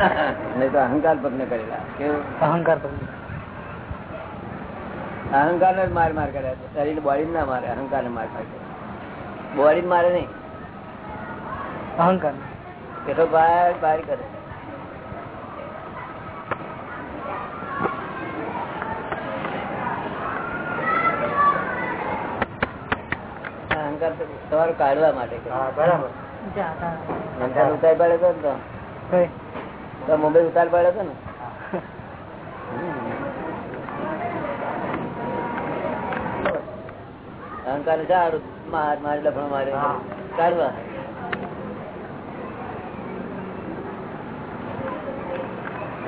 નહીં તો અહંકાર પગ કરેલા. કેવું? અહંકાર પર અહંકાર ને માર માર કર્યા છે. શરીર બોડી ના મારે અહંકાર ને માર માર બોડી મારે નહીં. અહંકાર કેટલો બહાર બહાર કરે. અહંકાર તમારું કાઢવા માટે બરાબર. અહંકાર ઉતાર પાડે. તો મુંબઈ ઉતાર પડ્યો હતો ને? અહંકાર સારું માર મારે લફણો મારે કાઢવા.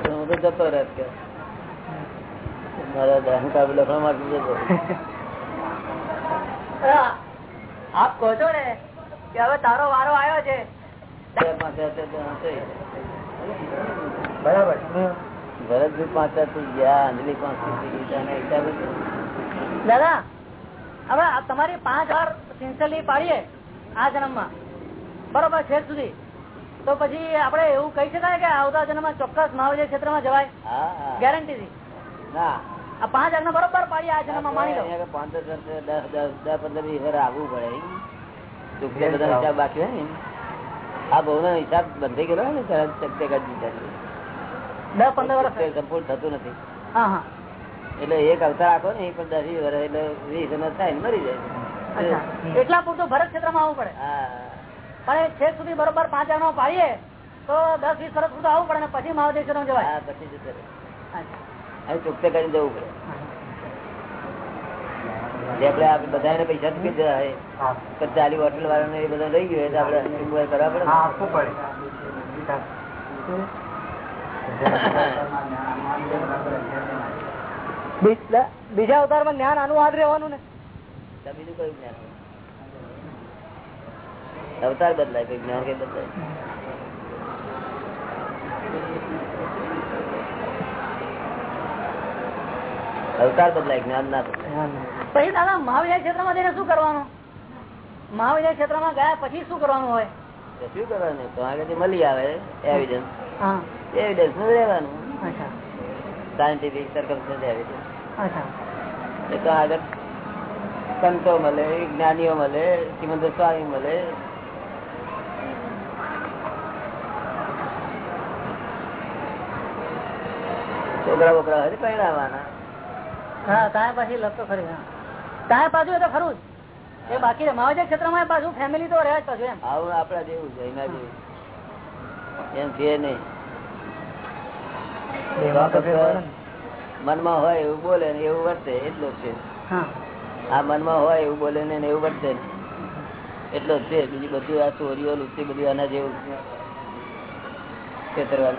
હું તો જતો રહેત કે મારા અહંકાર લફણો મારતો જતો આપ કહો છો ને કે હવે તારો વારો આવ્યો છે. બરાબર. ભરતભાઈ પાંચ હજાર ગયા અંજલિ પાંચ થઈ ગઈ તેના હિસાબે તો દાદા હવે તમારી પાંચ વાર સિન્સલી પાડીએ આ જન્મમાં. બરોબર છેક સુધી. તો પછી આપડે એવું કહી શકાય કે આવતા જન્મ ચોક્કસ મહાવીર ક્ષેત્રમાં જવાય ગેરંટી થી. આ પાંચ આજ્ઞા બરોબર પાડીએ આ જન્મ માની લો. પાંચ દસ દસ પંદર વીસ આવવું પડે બાકી હોય ને આ બહુ નો હિસાબ બંધાઈ ગયેલો ને સરસ દસ પંદર વર્ષ સંપૂર્ણ થતું નથી. એટલે એક અવતાર આખો ને એ પણ દસ વર્ષ એટલે વીસ વર્ષ થાય મરી જાય. એટલા પૂરતું ભરત ક્ષેત્રમાં આવવું પડે. હા. પણ એ છેક સુધી બરોબર પાંચ આજ્ઞા પાડીએ તો દસ વીસ વર્ષ સુધી આવવું પડે ને પછી મહાદેશ્વર જવાય. પછી ચૂકતે કરીને જવું પડે. આપડે આપણે બધાને પૈસા ચૂકી દીધા હોય તો ચાલી હોટલ વાળાને એ બધા લઈ ગયું આપડે તો કરવા પડે આપવું બીજ- બીજા અવતારમાં જ્ઞાન આનું હાથ રહેવાનું ને. બીજું કયું જ્ઞાન અવતાર બદલાય કઈ જ્ઞાન કઈ બદલાય? અવતાર બદલાય જ્ઞાન ના બદલાય. પછી દાદા મહાવિદ્યા ક્ષેત્રમાં જઈને શું કરવાનું? મહાવિજય ક્ષેત્રમાં ગયા પછી શું કરવાનું હોય? શું કરવાનું? તો આગળ મળી આવે એવિડન્સ એવિડન્સનું રહેવાનું. સાયન્ટિફિક સર્કમસ્ટન્સ એવિડન્સ એ તો આગળ સંતો મળે જ્ઞાનીઓ મળે શ્રીમંત સ્વામી મળે. છોકરા બોકરા હોય તો પહેરાવાના. હા ત્યાં પાછી લગતો ખરી ત્યાં પાછું એ તો ખરું જ. એ બાકી છે મહાવિજય ક્ષેત્રમાં પાછું ફેમિલી તો રહે જ પાછું એમ. આવું આપડા જેવું છે એના જેવું. એમ છે નહીં. મનમાં હોય એવું બોલે ને એવું વર્તે એટલો જ છે. હા. આ મનમાં હોય એવું બોલે ને એવું વર્તે એટલો જ છે બીજી બધું આ ચોરીઓ લુચી બધું આના જેવું છેતરવા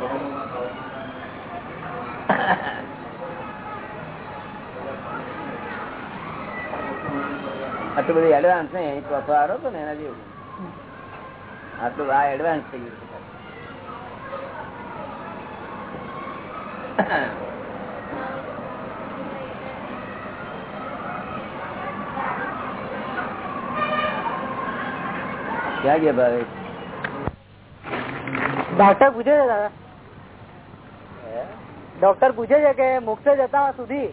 આટલું બધું એડવાન્સ નહીં ચોથો આરો હતો ને એના જેવું. આટલું આ એડવાન્સ થઈ ગયું ક્યાં ગયા ભાવે? ડોક્ટર પૂછે છે દાદા. ડોક્ટર પૂછે છે કે મોક્ષ જતા સુધી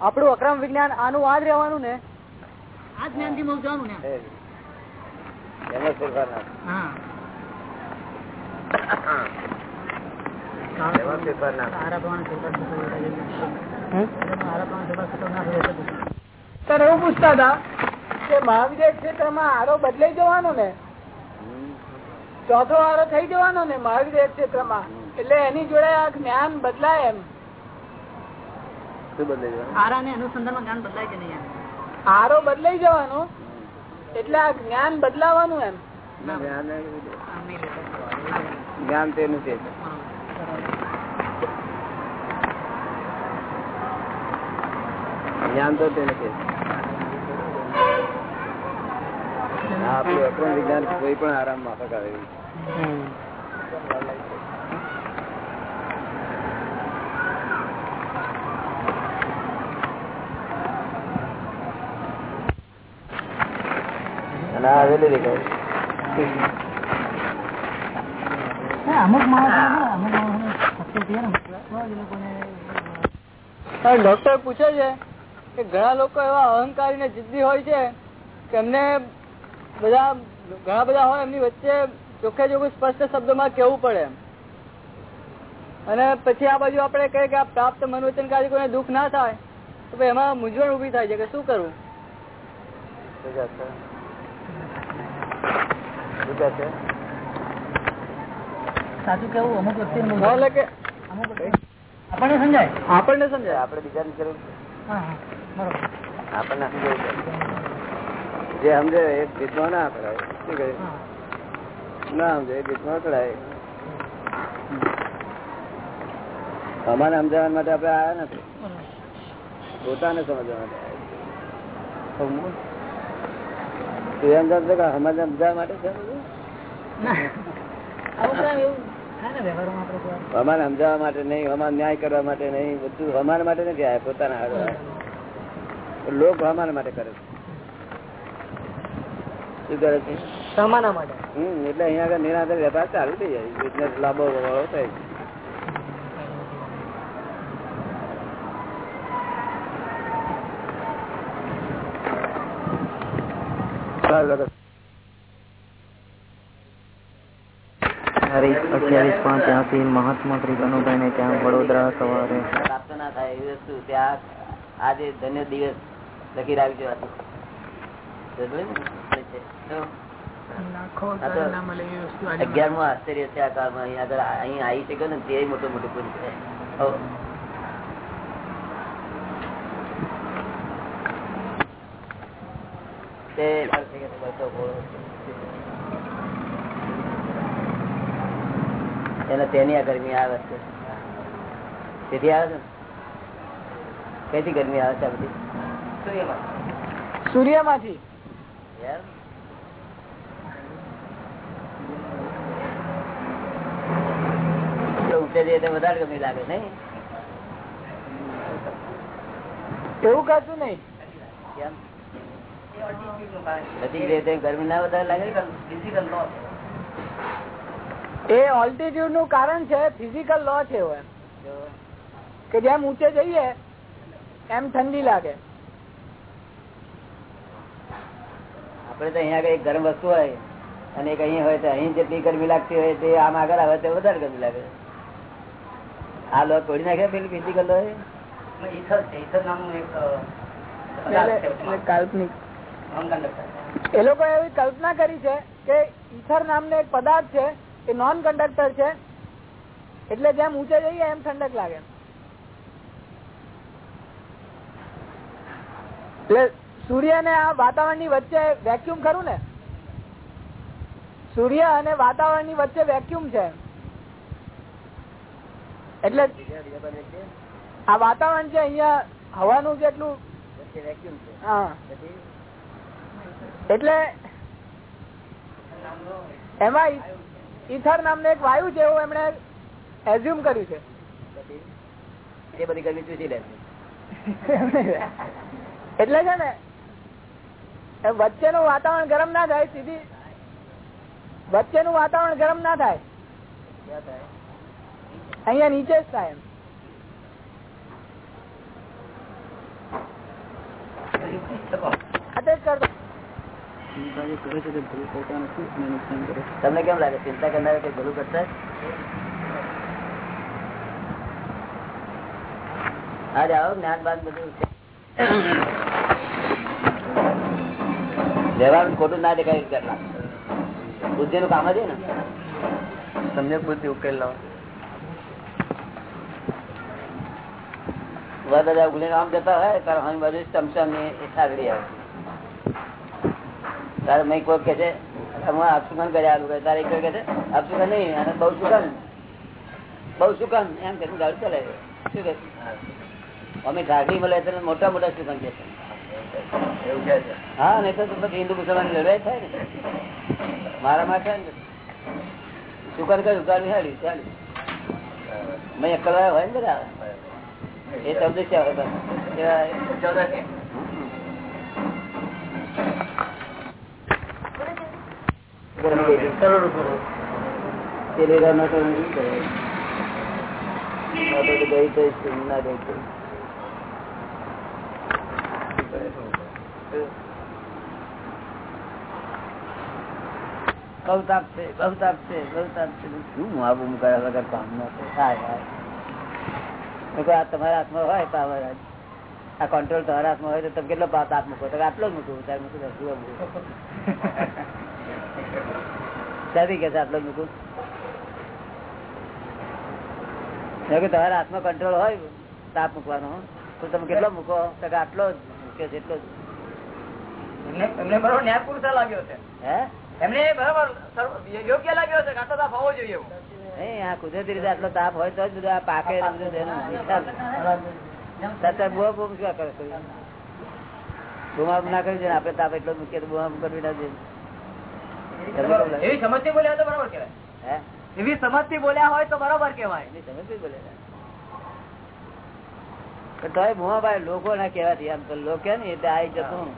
આપણું અક્રમ વિજ્ઞાન આનું આ જ રહેવાનું ને? આ જ્ઞાનથી મોક્ષ જવાનું ને એમાં ફેરફાર ના હા? એમાં ફેરફાર ના સર એવું પૂછતા હતા કે મહાવીર ક્ષેત્રમાં આરો બદલાઈ જવાનો ને? ચોથો આરો થઈ જવાનો ને મહાવીર ક્ષેત્રમાં એટલે એની જોડે આ જ્ઞાન બદલાય એમ. શું બદલાઈ જવાનું? આરા ને અનુસંધાન જ્ઞાન બદલાય કે નહીં આરો બદલાઈ જવાનો. એટલે આ જ્ઞાન બદલાવાનું એમ. જ્ઞાન તેનું છે. જ્ઞાન તો તેનું છે. આપણું અક્રમ વિજ્ઞાન કોઈ પણ આરામ માફક આવે દેખાય અમુક માણસ ડોક્ટર પૂછે છે કે ઘણા લોકો એવા અહંકારી ને જિદ્દી હોય છે કે એમને બધા ઘણા બધા હોય એમની વચ્ચે ચોખ્ખે ચોખ્ખું સ્પષ્ટ શબ્દોમાં કેવું પડે અને પછી આ બાજુ આપણે કહીએ કે આ પ્રાપ્ત મનોવચનકારી કોઈને દુઃખ ના થાય તો એમાં મૂંઝવણ ઊભી થાય છે કે શું કરવું? સાચું કેવું? અમુક વ્યક્તિ એટલે કે અમુક વ્યક્તિ- આપણને સમજાય? આપણને સમજાય. આપણે બીજાની જરૂર આપણને સમજાય જે સમજે એ ગીતમાં ના કરાય. શું કહે? ના સમજે એ ગીતમાં કરાય. અમારે સમજાવવા માટે આપણે આવ્યા નથી. પોતાને સમજવા માટે. તું માટે સમજે અમારે સમજાવવા માટે નહીં હમાન ન્યાય કરવા માટે નહીં બધું હમાન માટે નથી આવ્યા પોતાના હારું લોક હમાન માટે કરે છે. શું કરે છે? સમાના માટે. હમ એટલે અહીંયા આગળ નિરાંતર વેપાર ચાલુ થઈ જાય. બિઝનેસ લાંબો વાળો થાય. અઠ્યાવીસ પાંચ ત્યાંથી મહાત્મા શ્રી કનુભાઈ ને ત્યાં વડોદરા સવારે. પ્રાપ્ત ના થાય એ વસ્તુ ત્યાં આજે ધન્ય દિવસ લખી તો અગિયારમું આશ્ચર્ય છે આ કાળમાં. અહીં આગળ અહીં આવી શકે ને તે મોટું મોટું પુરુષ છે. તે એને તેની આ ગરમી આવે છે. તેથી આવે છે ને? કઈથી ગરમી આવે છે આ બધી? સૂર્યમાંથી. યાર. જો ઊંચે જઈએ તો વધારે ગરમી લાગે નહીં? એવું કશું નહીં. કેમ? બધી રીતે ગરમી ના વધારે લાગે એ ઓલ્ટિટ્યુડનું કારણ છે ફિઝિકલ લો છે કે જેમ ઊંચે જઈએ એમ ઠંડી લાગે. આપડે તો અહીંયા કઈ ગરમ વસ્તુ હોય અને એક અહીંયા હોય તો અહીં જેટલી ગરમી લાગતી હોય તે આમ આગળ આવે તો વધારે ગરમી લાગે. આ લો તોડી નાખે પેલી ફિઝિકલ લો કાલ્પનિક. એ લોકો એવી કલ્પના કરી છે કે ઈથર નામનો એક પદાર્થ છે એ નોન કંડક્ટર છે એટલે જેમ ઊંચે જઈએ એમ ઠંડક લાગે. એટલે સૂર્ય અને આ વાતાવરણની વચ્ચે વેક્યુમ ખરું ને? સૂર્ય અને વાતાવરણની વચ્ચે વેક્યુમ છે. એટલે આ વાતાવરણ છે અહિયાં હવાનું જેટલું વચ્ચે વેક્યુમ છે. હા. એટલે એમાં ઈથર નામનો એક વાયુ છે એવું એમણે એઝ્યુમ કર્યું છે. એ બધી ગરમી ચૂસી લે એટલે છે ને વચ્ચેનું વાતાવરણ ગરમ ના થાય સીધી વચ્ચેનું વાતાવરણ ગરમ ના થાય. અહીંયા નીચે જ થાય એમ. કરતો. તમને કેમ લાગે? ચિંતા કરનાર કઈ ભલું કરતા? આજે આવો જ્ઞાન બાદ બધું વ્યવહાર ખોટું ના દેખાય કરલા બુદ્ધિ નું કામ જ ને? તમને બુદ્ધિ ઉકેલ લાવો. બધા ઉગલીને આમ જતા હોય તારે હમ બધું ચમચમની એ સાગડી આવે. તારે મેં કોઈ કે છે હું આપસુકન કર્યા આલું તારે એક કે છે અપસુકન નહીં અને બહુ સુકન બહુ સુકન એમ કે ગાડી ચલાવે. શું કે અમે ઠાકડી મળે છે મોટા મોટા સુકન કે છે. હા નહીં તો પછી હિન્દુ મુસલમાન લડાઈ થાય ને. મારા માટે સુકન કયું ગાડી હાડી ચાલી. મેં એકલ હોય ને બધા. એ શબ્દ છે હવે બસ. એવા- પેલી નો તો નહીં કરે? આ તો ગઈ તો ના ગઈ તો છે બહુ છે બહુ છે. શું આબુ કર્યા વગર કામ ન થાય આ તમારા હાથમાં હોય પાવર આ કંટ્રોલ તમારા હાથમાં હોય તો તમે કેટલો હાથ મૂકો? તમે આટલો જ મૂકવું ત્યારે મૂકું દાદી કે આટલો મૂકું તમારા હાથમાં કંટ્રોલ હોય તાપ મૂકવાનો તો તમે કેટલો મૂકો? આટલો જ મૂકે છે એટલો જ. એમને બરોબર ન્યાય પુરુષ લાગ્યો છે. હે? એમને બરાબર યોગ્ય લાગ્યો છે આટલો તાપ હોવો જોઈએ નહીં આ કુદરતી રીતે આટલો તાપ હોય તો જ બધું આ પાકે એનું બુઆ બૂમ શું કરે કોઈ? ના કરવી જોઈએ આપડે આપણે તાપ એટલો મૂકીએ તો બુમાબૂમ કરવી ના જોઈએ? એવી સમજથી બોલ્યા તો બરાબર કહેવાય. હે? એવી સમજથી બોલ્યા હોય તો બરાબર કહેવાય. એની સમજ નહીં બોલે પણ તોય બુમાભાઈ લોકો ના કેવાથી આમ તો લોકો કે ને એટલે આવી જતું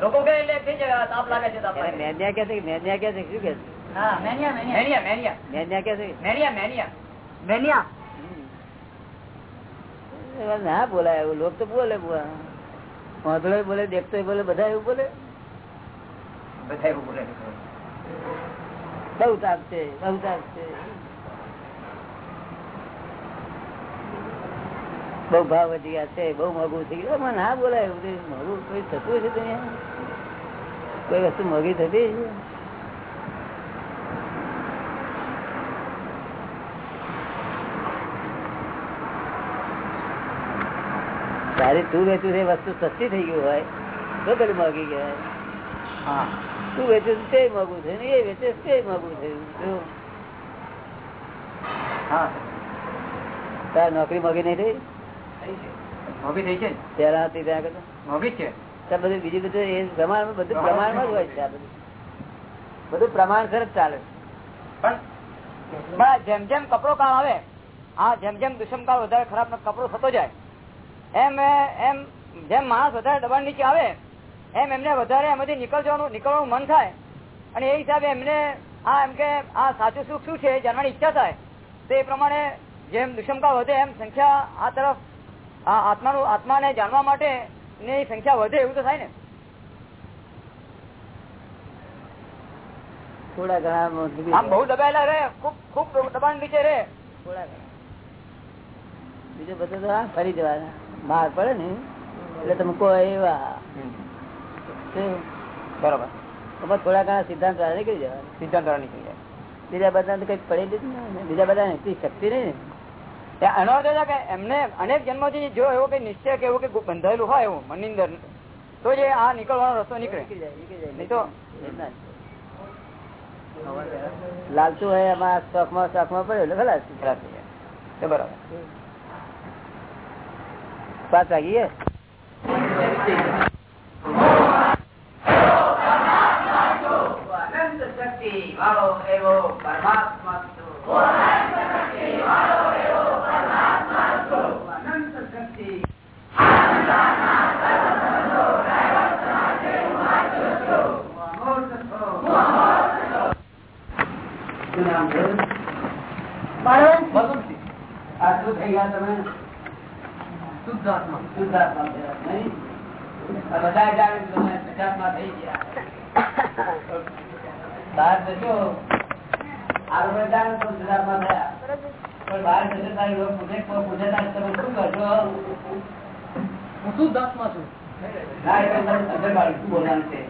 લોકો કહે એટલે થઈ જાય તાપ લાગે છે તાપ એને લાગે છે. મેન્યા કે છે કે મેન્યા કે છે કે શું કે છે? હા મેનિયા મેનિયા. મેનિયા મેનિયા. મેન્યા કે છે? કે? મેનિયા મેનિયા. મેનિયા. હમ. એવા ના બોલાય એવું. લોક તો બોલે બુઆ વાંધળો બોલે દેખતો બોલે બધા એવું બોલે? બધા એવું બોલે છે. બહુ તાપ છે બહુ તાપ છે બહુ ભાવ વધી ગયા છે બહુ મોંઘું થઈ ગયું મને ના બોલાય એવું બધું મોંઘું કોઈ થતું છે દુનિયા કોઈ વસ્તુ મોંઘી થતી છે તારી તું વેચું છે એ વસ્તુ સસ્તી થઈ ગયું હોય તો પેલી મોંઘી કહેવાય હા તું વેચે તે મોંઘું છે ને એ વેચે તે મોંઘું છે? તાર નોકરી મગી નહીં થઈ? થઈ મોભી થઈ છે ને? હતી ત્યાં કરતા મોભી છે. ત્યાં બધું બીજું બધું એ પ્રમાણમાં બધું પ્રમાણમાં જ હોય છે બધું. બધું પ્રમાણસર જ ચાલે પણ પણ જેમ જેમ કપડો કામ આવે હા જેમ જેમ દુષ્મકાળ વધારે ખરાબ કપડો થતો જાય એમ એમ જેમ માણસ વધારે દબાણ નીચે આવે એમ એમને વધારે એમાંથી નીકળવાનું નીકળવાનું મન થાય. અને એ હિસાબે એમને આ એમ કે આ સાચું સુખ શું છે જાણવાની ઈચ્છા થાય. તો એ પ્રમાણે જેમ દુષ્મકા વધે એમ સંખ્યા આ તરફ આ આત્માનું આત્માને જાણવા માટે ની સંખ્યા વધે એવું તો થાય ને. થોડા ઘણા આમ બહુ દબાયેલા રહે ખૂબ ખૂબ દબાણ નીચે રહે. થોડા ઘણા. બીજું બધું તો ફરી જવાના. બહાર પડે ને. એટલે તમે કહો એવા. બરોબર. એમાં થોડા ઘણા સિદ્ધાંત નીકળી જવા સિદ્ધાંત નીકળી જાય બીજા બધા કઈ પડી દીધું બીજા બધા એટલી શક્તિ નહીં ને? એનો અર્થ કે એમને અનેક જન્મથી જો એવો કઈ નિશ્ચય કે એવું કઈ બંધાયેલું હોય એવું મનની અંદર તો જે આ નીકળવાનો રસ્તો નીકળે. નીકળી જાય નીકળી જાય નહીં તો? લાલચુ. હોય એમાં શોખમાં શોખમાં પડ્યો ખલાસ થઈ જાય. તો બરાબર. પાંચ વાગી અનંત શક્તિ વાળો એવો પરમાત્મા અનંત શક્તિ શું નામ છે આ શું થઈ ગયા તમે શુદ્ધાત્મા શુદ્ધાત્મા બધા જાણે તમે શુદ્ધાત્મા થઈ ગયા બહાર જશો? તો શુદ્ધાત્મા થયા. પણ બહાર જશે તારી લોકો પૂછે પૂછે તમે શું કરશો? હું શુદ્ધાત્મા છું? ના એ તમે સમજ પાડું શું બોલવાનું છે?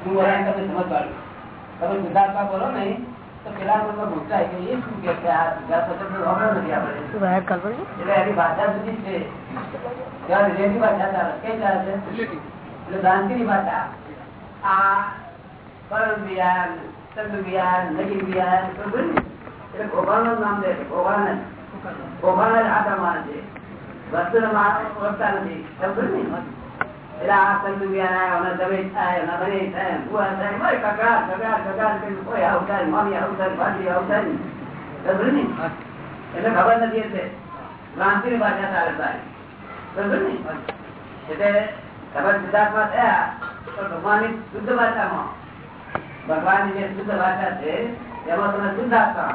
શું બોલવાનું તમે સમજ પાડું તમે શુદ્ધાત્મા બોલો ને તો પેલા ભૂલતાય કે એ શું કે આ નથી આપણે એટલે એની ભાષા સુધી છે. ત્યાં રિલેટિવ ભાષા ચાલે? કઈ ચાલે છે? એટલે ભ્રાંતિની ભાષા. આ પરમ વિહાર ચંદ્ર વિહાર નગી વિહાર એટલે ભગવાનનું નામ દે છે, ભગવાન જ. ભગવાન જ આ પ્રમાણે છે વસ્તુ ઓળખતા નથી સમજ ને? એટલે આ ચંદ્ર વિહાર આવ્યા, હમણાં થાય, એના બનેશ થાય, ભુવા થાય, હોય કકડા કકડા કકડા કરીને કોઈ આવતા મામી ભાભી આવતા નહીં. બરોબર ને? એટલે ખબર નથી એટલે ભ્રાંતિની ભાષા ચાલે તારી સમજ ને એટલે ભગવાન સિદ્ધાર્થમાં થયા તો ભગવાનની શુદ્ધ ભાષામાં ભગવાનની જે શુદ્ધ ભાષા છે એમાં તમે શુદ્ધ આત્મા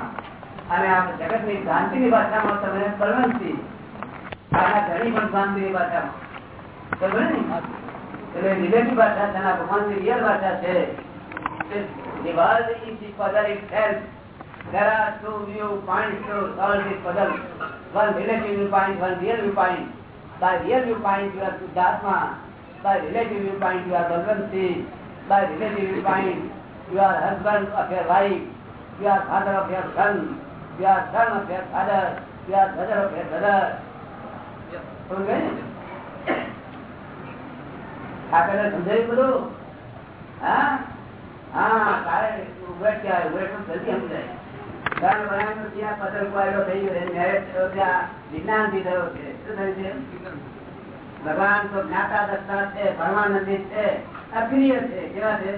અને આ જગતની શાંતિ ની ભાષામાં તમે આના ઘણી પણ શાંતિ ની ભાષામાં બરોબર ને એટલે રિલેટિવ ભાષા છે અને ભગવાનની રિયલ ભાષા છે. By viewpoint you are husband of your wife. You are father of your son. You are son of your father. You are brother of your brother. ગઈ સમજાયું બધું હા હા, તારે ઉભેટ કહેવાય ઉભેટ તો જલ્દી સમજાય કારણ બનાવ્યો ત્યાં પતંગ પાડ્યો થઈ ગયો મેરેજ થયો ત્યાં વિજ્ઞાનથી થયો છે શું થયું છે ભગવાન તો જ્ઞાતા દત્તા છે પરમાનંદિત છે અક્રિય છે કેવા છે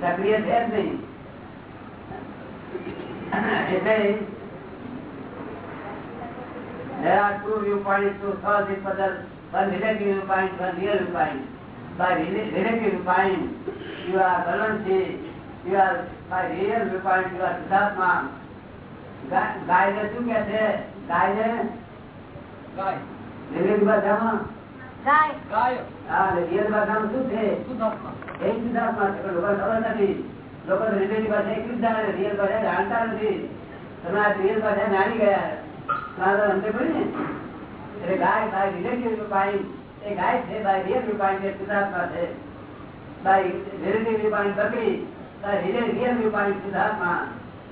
સક્રિય છે જ નહીં એટલે There are two viewpoints to solve this puzzle. One relative viewpoint, one real viewpoint. By rela- relative viewpoint, you are Balavanti. You are by real viewpoint, you are Siddhartha. ગા- ગાયને શું કે છે ગયા ને ગાય રિલેટિવ એ ગાય. છે બાય રિયલ પાણી છે? સિદ્ધાર્થમાં છે બાય રિલેટિવ પાણી બકરી બાય રિયલ પાણી સિદ્ધાર્થમાં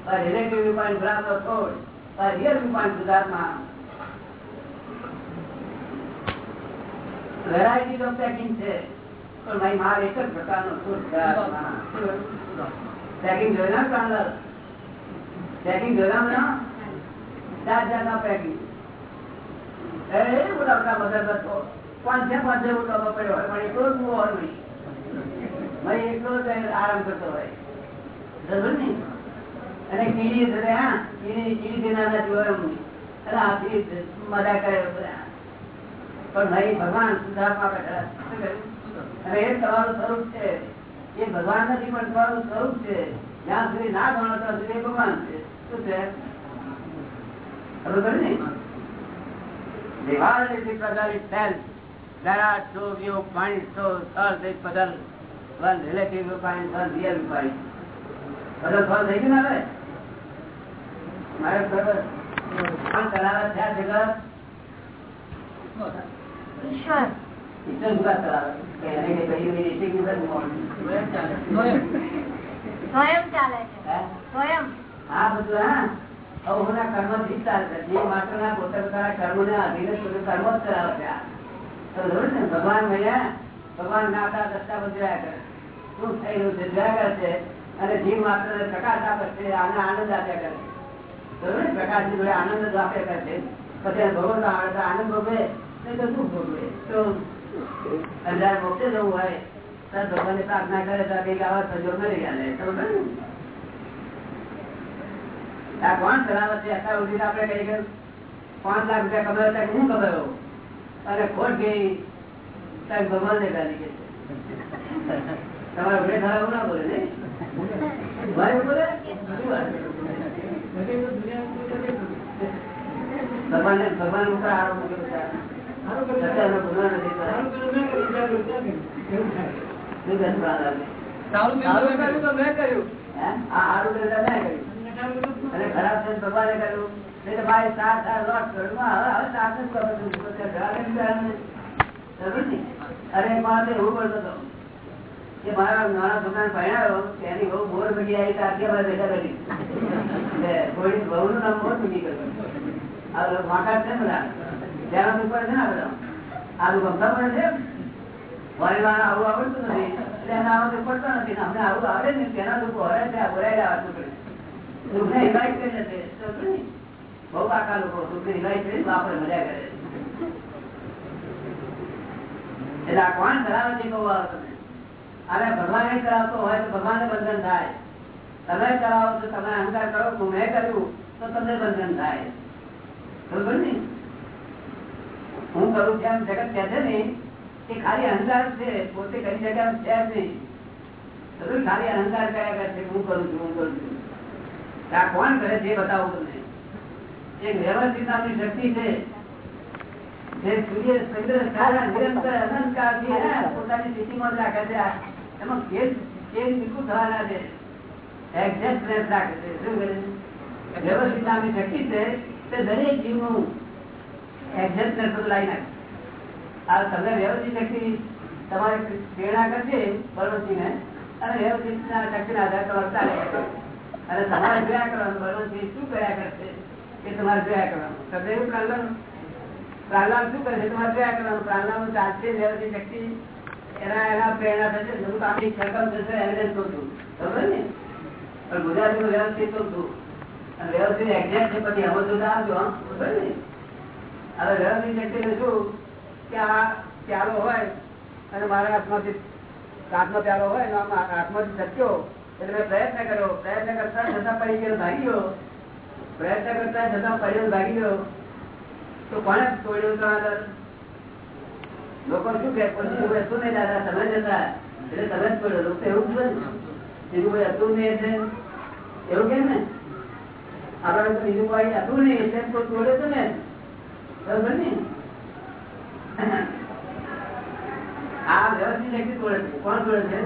બાય રિલેટિવ પાણી બરાબર છોડ બાય રિયલ પાણી સિદ્ધાર્થમાં વેરાયટી ઓફ પેકિંગ છે. પણ ભાઈ માલ એક જ પ્રકારનો પેકિંગ જોયું ના કાંદર પેકિંગ જોયા ના ચાર જાતના પેકિંગ મોટા મોટા મોટો પડ્યો હોય. પણ એકલો જ મૂવો હોય નહીં. ભાઈ એટલો આરામ કરતો હોય. બરોબર ને? અને કીડી હા, કીડી કીડી દેનારા જોરમ અને મજા કરે બધા. પણ ભાઈ ભગવાન સ્વરૂપ છે એ ભગવાન નથી પણ તમારું સ્વરૂપ છે જ્યાં સુધી ના ગણો ત્યાં સુધી ભગવાન છે શું છે ખબર ને થઈ ગયું ને? મારે બરાબર છે આ જગત? કર્મ છે. જે માત્ર ના પોતાના કર્મ ને અધીને કર્મ જ કરાવે છે તો ને ભગવાન ભૈયા ભગવાન નાતા દત્તા બધું કરે. શું છે? જોયા કરે અને જીવ માત્ર પ્રકાશ આપે છે આને આનંદ આપ્યા કરે છે. ને પ્રકાશ જોડે આનંદ જ આપ્યા કરે છે. પછી તો આનંદ ભોગવે. આ કોણ પાંચ લાખ રૂપિયા કમાયો ત્યાં હું કમાયો? અને ખોટ ગઈ ત્યાં ભગવાન ને ગાલી કે તમારા ખરાબ ના બોલે ને ભાઈ બોલે? ભગવાન ભગવાન ઉપર આરોપ અરે એક એવું કરતો હતો કે મારા નાના દુકાન પહેણાયો તેની બહુ બોર ભગી આવી તો આખી અમારે ભેગા કરી એટલે કોઈની બહુનું નામ બોર ભગી કર્યું આ વાંકા છે ને બધા ત્યાંના ઉપર છે ને આ આ લોકો ગમતા પડે છે. પરિવાર આવું આવડતું નથી. એટલે એના આવું પડતો નથી. અમને આવું આવડે ને તેના લોકો હરે છે બોલાયેલા આવતું પડે દુઃખને invite કરી નહીં? બહુ કાકા લોકો. દુઃખને invite કરી આપણે મજા કરે એટલે આ કોણ ધરાવે છે કહું અને ભગવાન એ કરાવતો હોય તો ભગવાનને બંધન થાય. તમે કરાવો તો તમે અહંકાર કરો મેં કર્યું તો તમને બંધન થાય. બરોબર ને? હું કરું છું એમ જગત કહે છે ને એ ખાલી અહંકાર છે, પોતે કરી શક્યા છે જ નહીં. બધું ખાલી અહંકાર કર્યા કરે છે, હું કરું છું, હું કરું છું. આ કોણ કરે છે બતાવું તમને. એક વ્યવસ્થિત નામની શક્તિ છે. જે સૂર્ય, ચંદ્ર સારા નિરંતર અનંતકાળથી પોતાની સ્થિતિમાં રાખે છે. એમાં કેસ કેસ બિલકુલ થવાના છે. Exactness રાખે છે. શું કરે? વ્યવસ્થિત નામની શક્તિ છે. તે દરેક જીવનું બળવંતી શું કર્યા કરશે તમારે જોયા કરવાનું. ચાલશે, વ્યવસ્થિત એના એના પ્રેરણા થશે. બધું આપણી સરકમ ને? પણ ગુજરાતીમાં વ્યવસ્થિત છું અને વ્યવસ્થિત એક્ઝેક્ટ છે, પછી અમલ જોતા આવજો ને? હવે વ્યવસ્થિત શક્તિને શું? કે આ પ્યાલો હોય અને મારા હાથમાંથી કાચનો પ્યાલો હોય અને આમાં હાથમાંથી છટક્યો એટલે મેં પ્રયત્ન કર્યો. પ્રયત્ન કરતા છતાં પડી ગયો ભાગી ગયો. પ્રયત્ન કરતા છતાં પડ્યો ભાગી ગયો. તો કોને તોડ્યો તો આગળ? લોકો શું કે હતું નહીં દાદા, તમે જ હતા. એટલે તમે જ તોડ્યો. લોકો તો એવું જ. બીજું કોઈ હતું નહીં એટલે? એવું કેમ ને? આપડે તો બીજું કોઈ હતું નહીં એટલે કોઈ તોડ્યો તો ને? આ વ્યવસ્થિત વ્યક્તિ તોડે છે. કોણ તોડે છે?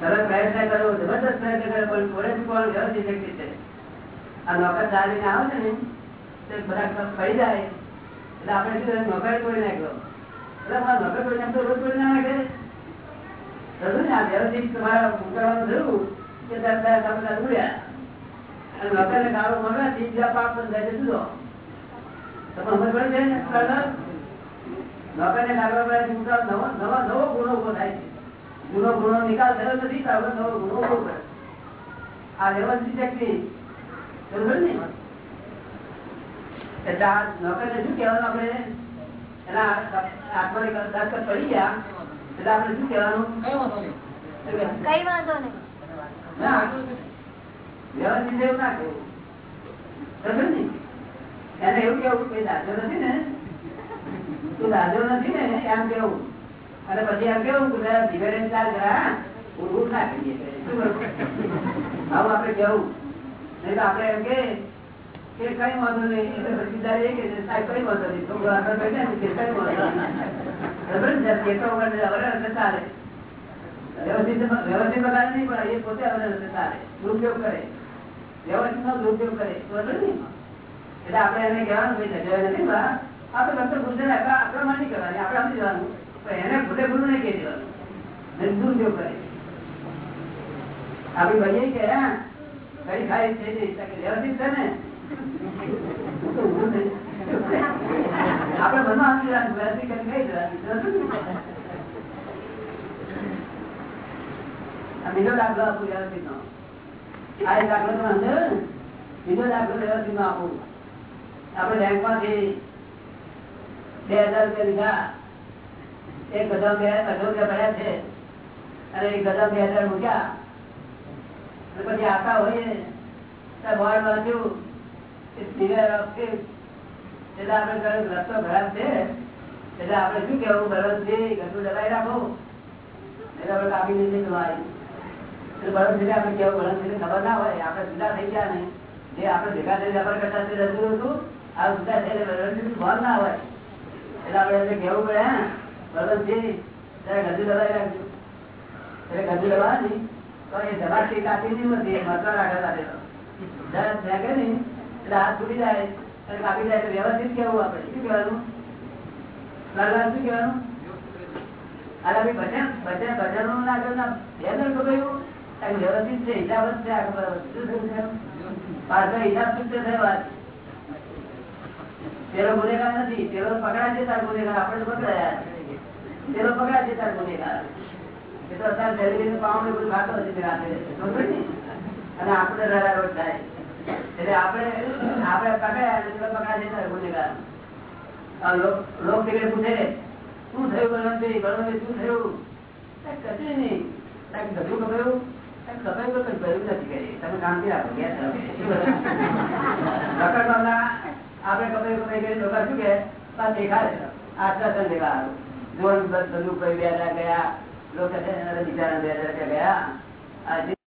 તમે પ્રયત્ન કરો જબરદસ્ત પણ તોડે કોણ? વ્યવસ્થિત વ્યક્તિ આ નોકર ચાલીને આવે ને, તે બધા પડી જાય. એટલે આપણે શું કરે? નોકર તોડી નાખ્યો એટલે મારા નોકર તોડી નાખતો રોજ તોડી ના નાખે બરોબર ને આ વ્યવસ્થિત તમારે ઉતરવાનું થયું કે તમે ઉડ્યા. અને નોકરને ગાળો મળવાથી બીજા પાક બંધાય જુદો ગુનો ગુનો નિકાલ થયો નથી નવો ગુનો ઊભો કરે. આ વ્યવસ્થિત શક્તિ બરોબર ને એટલે આ નોકરને શું કહેવાનું આપણે? એના આત્માની દસ્તક પડી ગયા. એટલે આપણે શું કહેવાનું? કઈ વાંધો નહીં. વ્યવસ્થિત એવું ના કહેવું. બરોબર ને? એને એવું કેવું કે દાદો નથી ને? તું દાદો નથી ને? એમ કેવું. અને પછી એમ કેવું કે જરા ઉડવું ના કરીએ આવું આપણે કેવું? નહીં તો આપણે એમ કે કઈ વાંધો નહીં. એટલે પછી એ કે સાહેબ કઈ વાંધો નહીં. છોકરો આગળ બેઠા ને કઈ વાંધો નહીં. ચાલે. વ્યવસ્થિત વ્યવસ્થિત બગાડ નહીં પણ એ પોતે અવરે રસ્તે ચાલે. દુરુપયોગ કરે. વ્યવસ્થિત નો દુરુપયોગ કરે. બરાબર ને એટલે આપણે એને કહેવાનું ભાઈ જગ્યાએ નથી બા. આપણે ગુજર આપણા માં નહીં કરવાની આપણે સમજી જવાનું પણ એને ભૂલે ભૂલું નહીં કહી દેવાનું. નહીં દુરુપયોગ કરે. આપણી ભાઈએ કે કઈ ખાઈ છે નહીં તો વ્યવસ્થિત છે ને. નહીં. આપણે બધું સમજી જવાનું વ્યવસ્થિત કરી ખાઈ જવાનું બરાબર ને? આ બીજો દાખલો આપું વ્યવસ્થિત નો આ દાખલો તમે સમજાયો ને. બીજો દાખલો વ્યવસ્થિત નો આપું. આપણે બેંકમાંથી બે હજાર રૂપિયા લીધા. એક ગધા બે અઢો રૂપિયા ભર્યા છે. અને એક ગધા બે હજાર મૂક્યા. પછી આવતા હોઈએ ત્યાં બોર્ડ વાંચ્યું. એટલે રસ્તો ખરાબ છે. એટલે આપણે શું કેવું બળવંતજી ગધું દબાઈ રાખો. એટલે આપણે કાપી લીધી તમારી એટલે બળવંતજીને આપણે કેવું બળવંતજીને ખબર ના હોય. આપણે જુદા થઈ ગયા ને જે આપણે ભેગા થઈને વેપાર કરતા રજૂ હતું. આ થઈને બળવંતજીનું ના હોય. એટલે એમને કેવું પડે, હા ગધું દબાઈ રાખજો. કાપી નહીં? હાથ તૂટી જાય કાપી જાય, એટલે વ્યવસ્થિત કેવું આપણે. શું કહેવાનું? લાલલાલ શું કહેવાનું? અરે ભાઈ, ભજન ભજન ભજન બે દર વ્યવસ્થિત છે, હિસાબ જ છે આ ખબર શું પાછળ હિસાબ શું થયો? પેલો ગુનેગાર નથી, પેલો પકડા છે તાર ગુનેગાર, આપણે પકડાયા પેલો પકડા છે તાર ગુનેગાર. એ શું થયું કાંઈ કશું નહીં. કપાયું કાંઈક કપાયું તો કંઈ ભર્યું નથી કરી. તમે શાંતિ રાખો ગયા તમે. આપણે કપાયું કપાઈ કરી લોકો શું પાછા દેખાડે આશ્વાસન લેવા બસ બધું કોઈ બે ગયા, લોકો બિચારા બે ગયા.